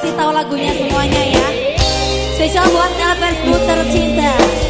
pasti tahu lagunya semuanya ya. Spesial buat Elvers tercinta. Aku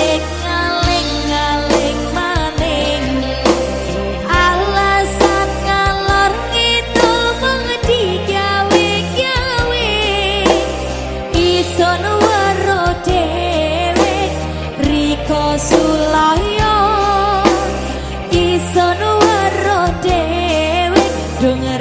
dewe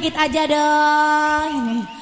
sedikit aja dong.